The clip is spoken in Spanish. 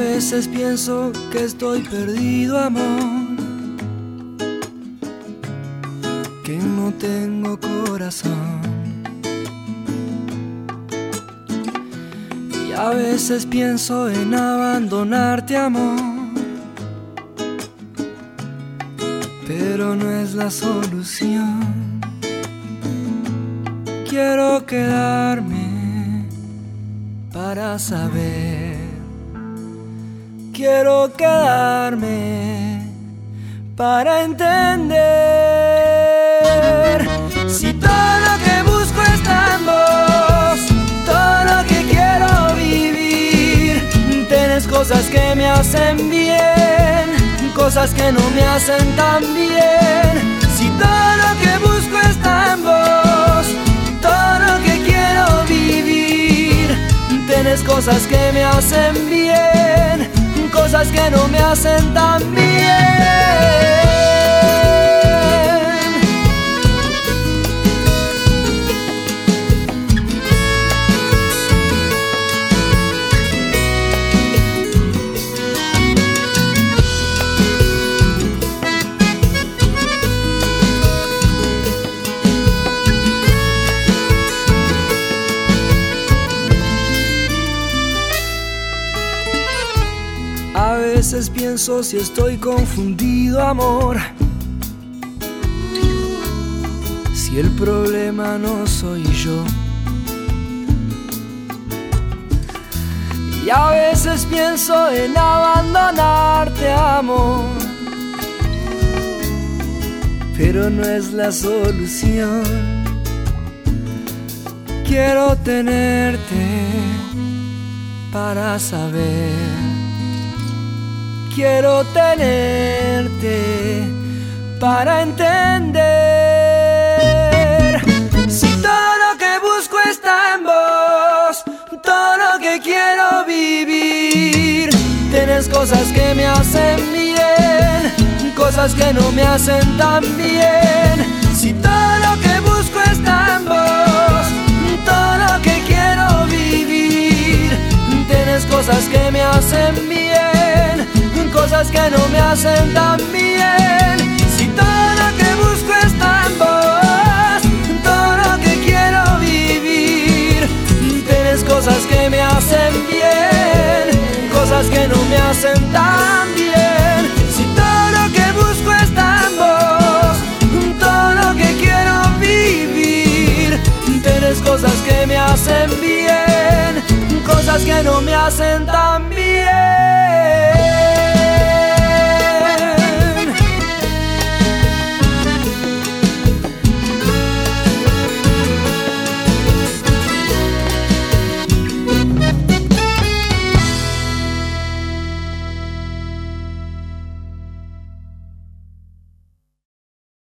veces pienso que estoy perdido, amor. Que no tengo corazón. Y a veces pienso en abandonarte, amor. Pero no es la solución. Quiero quedarme para saber quiero quedarme para entender si todo lo que busco está en vos, todo lo que quiero vivir. Tienes cosas que me hacen bien, cosas que no me hacen tan bien. Si todo lo que busco está en vos, todo lo que quiero vivir. Tienes cosas que me hacen bien cosas que no me hacen tan bien. Veces pienso si estoy confundido, amor. Si el problema no soy yo. Y a veces pienso en abandonarte, amor. Pero no es la solución. Quiero tenerte para saber quiero tenerte para entender. Si todo lo que busco está en vos, todo lo que quiero vivir, tienes cosas que me hacen bien, cosas que no me hacen tan bien. Si todo lo que busco está en vos, que no me hacen tan bien. Si todo lo que busco está en vos, todo lo que quiero vivir, tienes cosas que me hacen bien, cosas que no me hacen tan bien. Si todo lo que busco está en vos, todo lo que quiero vivir, tienes cosas que me hacen bien, cosas que no me hacen tan bien.